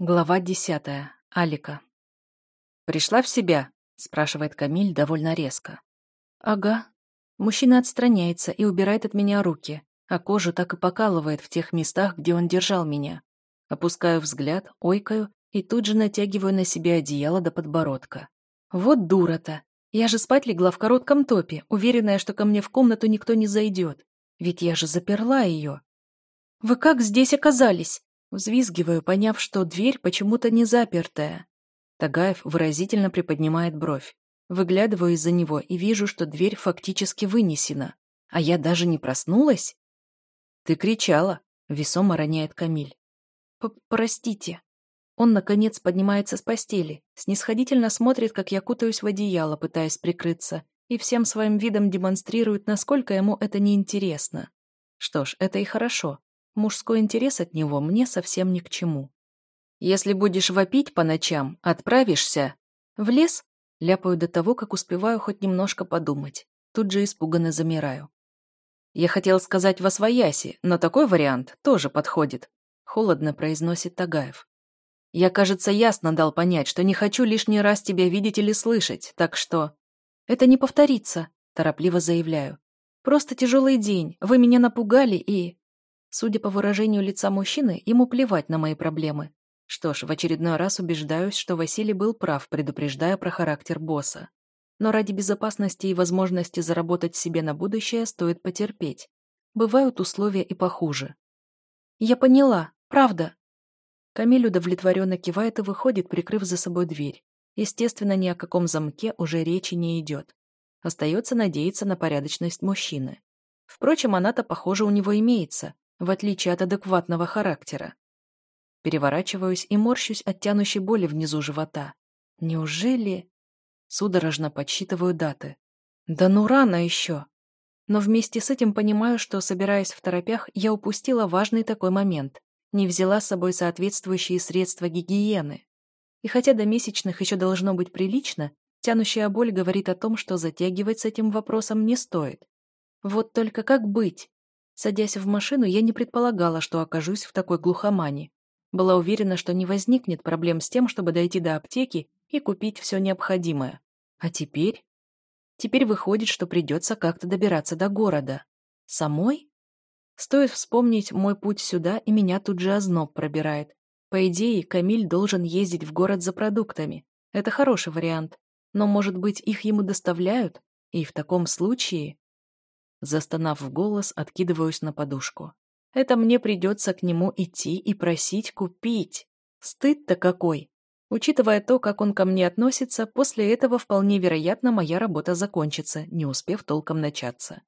Глава десятая. Алика. «Пришла в себя?» – спрашивает Камиль довольно резко. «Ага». Мужчина отстраняется и убирает от меня руки, а кожу так и покалывает в тех местах, где он держал меня. Опускаю взгляд, ойкаю и тут же натягиваю на себя одеяло до подбородка. Вот дура-то. Я же спать легла в коротком топе, уверенная, что ко мне в комнату никто не зайдет. Ведь я же заперла ее. «Вы как здесь оказались?» Взвизгиваю, поняв, что дверь почему-то не запертая. Тагаев выразительно приподнимает бровь. Выглядываю из-за него и вижу, что дверь фактически вынесена. А я даже не проснулась? «Ты кричала», — весомо роняет Камиль. П «Простите». Он, наконец, поднимается с постели, снисходительно смотрит, как я кутаюсь в одеяло, пытаясь прикрыться, и всем своим видом демонстрирует, насколько ему это неинтересно. Что ж, это и хорошо. Мужской интерес от него мне совсем ни к чему. Если будешь вопить по ночам, отправишься в лес, ляпаю до того, как успеваю хоть немножко подумать. Тут же испуганно замираю. Я хотел сказать во свояси, но такой вариант тоже подходит холодно произносит Тагаев. Я, кажется, ясно дал понять, что не хочу лишний раз тебя видеть или слышать, так что... Это не повторится, торопливо заявляю. Просто тяжелый день, вы меня напугали и... Судя по выражению лица мужчины, ему плевать на мои проблемы. Что ж, в очередной раз убеждаюсь, что Василий был прав, предупреждая про характер босса. Но ради безопасности и возможности заработать себе на будущее стоит потерпеть. Бывают условия и похуже. «Я поняла», Правда. Камиль удовлетворенно кивает и выходит, прикрыв за собой дверь. Естественно, ни о каком замке уже речи не идет. Остается надеяться на порядочность мужчины. Впрочем, она-то, похоже, у него имеется, в отличие от адекватного характера. Переворачиваюсь и морщусь от тянущей боли внизу живота. Неужели... Судорожно подсчитываю даты. Да ну рано еще. Но вместе с этим понимаю, что, собираясь в торопях, я упустила важный такой момент не взяла с собой соответствующие средства гигиены. И хотя до месячных еще должно быть прилично, тянущая боль говорит о том, что затягивать с этим вопросом не стоит. Вот только как быть? Садясь в машину, я не предполагала, что окажусь в такой глухомане. Была уверена, что не возникнет проблем с тем, чтобы дойти до аптеки и купить все необходимое. А теперь? Теперь выходит, что придется как-то добираться до города. Самой? Стоит вспомнить мой путь сюда, и меня тут же озноб пробирает. По идее, Камиль должен ездить в город за продуктами. Это хороший вариант. Но, может быть, их ему доставляют? И в таком случае... Застонав в голос, откидываюсь на подушку. Это мне придется к нему идти и просить купить. Стыд-то какой! Учитывая то, как он ко мне относится, после этого вполне вероятно моя работа закончится, не успев толком начаться.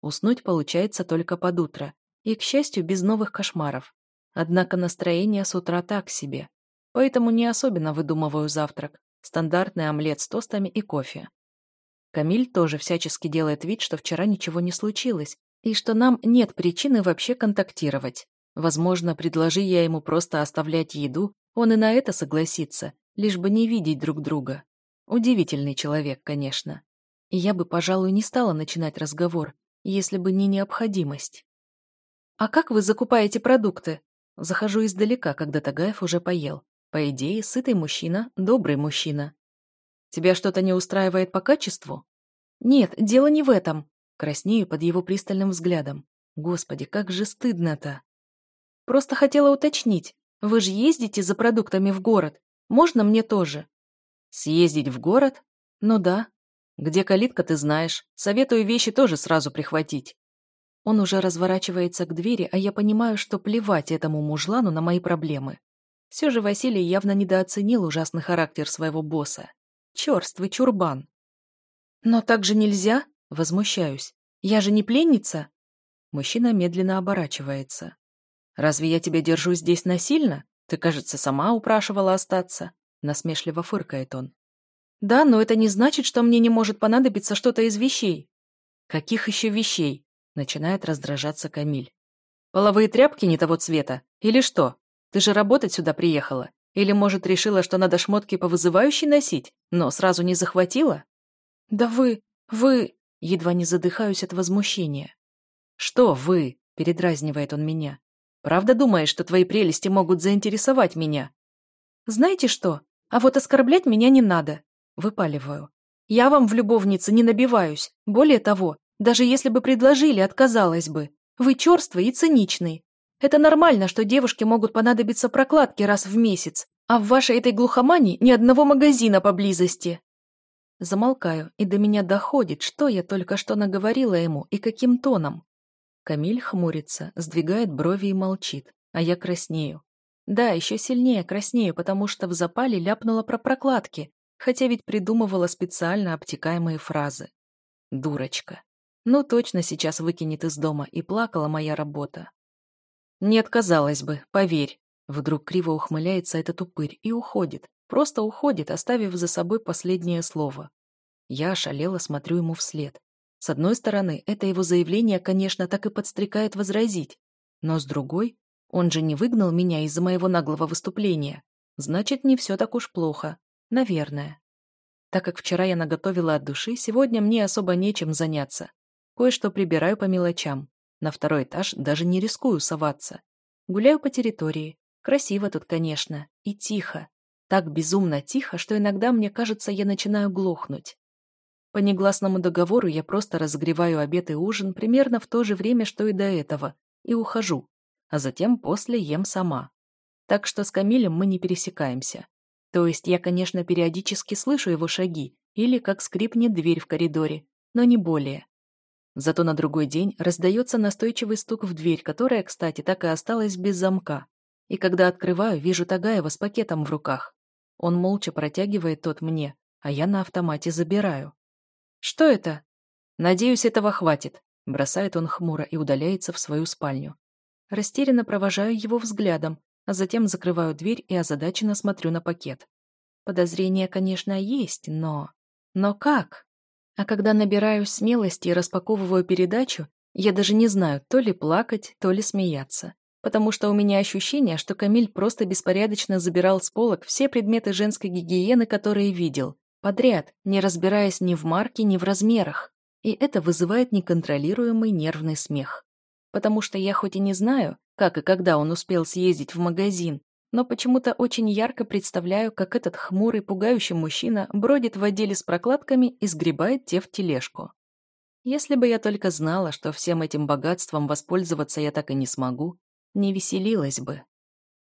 Уснуть получается только под утро. И, к счастью, без новых кошмаров. Однако настроение с утра так себе. Поэтому не особенно выдумываю завтрак. Стандартный омлет с тостами и кофе. Камиль тоже всячески делает вид, что вчера ничего не случилось, и что нам нет причины вообще контактировать. Возможно, предложи я ему просто оставлять еду, он и на это согласится, лишь бы не видеть друг друга. Удивительный человек, конечно. И я бы, пожалуй, не стала начинать разговор, если бы не необходимость. «А как вы закупаете продукты?» Захожу издалека, когда Тагаев уже поел. По идее, сытый мужчина, добрый мужчина. «Тебя что-то не устраивает по качеству?» «Нет, дело не в этом». Краснею под его пристальным взглядом. Господи, как же стыдно-то. Просто хотела уточнить. Вы же ездите за продуктами в город. Можно мне тоже? Съездить в город? Ну да. Где калитка, ты знаешь. Советую вещи тоже сразу прихватить. Он уже разворачивается к двери, а я понимаю, что плевать этому мужлану на мои проблемы. Все же Василий явно недооценил ужасный характер своего босса. Черствый чурбан. Но так же нельзя, возмущаюсь. Я же не пленница. Мужчина медленно оборачивается. Разве я тебя держу здесь насильно? Ты, кажется, сама упрашивала остаться. Насмешливо фыркает он. Да, но это не значит, что мне не может понадобиться что-то из вещей. Каких еще вещей? Начинает раздражаться Камиль. Половые тряпки не того цвета? Или что? Ты же работать сюда приехала. Или, может, решила, что надо шмотки повызывающей носить, но сразу не захватила? Да вы... вы... Едва не задыхаюсь от возмущения. Что вы? Передразнивает он меня. Правда думаешь, что твои прелести могут заинтересовать меня? Знаете что? А вот оскорблять меня не надо. Выпаливаю. Я вам в любовнице не набиваюсь. Более того, даже если бы предложили, отказалась бы. Вы черствый и циничный. Это нормально, что девушке могут понадобиться прокладки раз в месяц, а в вашей этой глухомане ни одного магазина поблизости. Замолкаю, и до меня доходит, что я только что наговорила ему и каким тоном. Камиль хмурится, сдвигает брови и молчит, а я краснею. Да, еще сильнее краснею, потому что в запале ляпнула про прокладки, хотя ведь придумывала специально обтекаемые фразы. Дурочка. Ну, точно сейчас выкинет из дома, и плакала моя работа. Не отказалась бы, поверь. Вдруг криво ухмыляется этот упырь и уходит. Просто уходит, оставив за собой последнее слово. Я ошалела смотрю ему вслед. С одной стороны, это его заявление, конечно, так и подстрекает возразить. Но с другой, он же не выгнал меня из-за моего наглого выступления. Значит, не все так уж плохо. Наверное. Так как вчера я наготовила от души, сегодня мне особо нечем заняться. Кое-что прибираю по мелочам. На второй этаж даже не рискую соваться. Гуляю по территории. Красиво тут, конечно. И тихо. Так безумно тихо, что иногда мне кажется, я начинаю глохнуть. По негласному договору я просто разогреваю обед и ужин примерно в то же время, что и до этого, и ухожу, а затем после ем сама. Так что с Камилем мы не пересекаемся. То есть я, конечно, периодически слышу его шаги или как скрипнет дверь в коридоре, но не более. Зато на другой день раздается настойчивый стук в дверь, которая, кстати, так и осталась без замка. И когда открываю, вижу Тагаева с пакетом в руках. Он молча протягивает тот мне, а я на автомате забираю. «Что это?» «Надеюсь, этого хватит», — бросает он хмуро и удаляется в свою спальню. Растерянно провожаю его взглядом, а затем закрываю дверь и озадаченно смотрю на пакет. Подозрения, конечно, есть, но... Но как? А когда набираюсь смелости и распаковываю передачу, я даже не знаю, то ли плакать, то ли смеяться потому что у меня ощущение, что Камиль просто беспорядочно забирал с полок все предметы женской гигиены, которые видел, подряд, не разбираясь ни в марке, ни в размерах. И это вызывает неконтролируемый нервный смех. Потому что я хоть и не знаю, как и когда он успел съездить в магазин, но почему-то очень ярко представляю, как этот хмурый, пугающий мужчина бродит в отделе с прокладками и сгребает те в тележку. Если бы я только знала, что всем этим богатством воспользоваться я так и не смогу, не веселилась бы.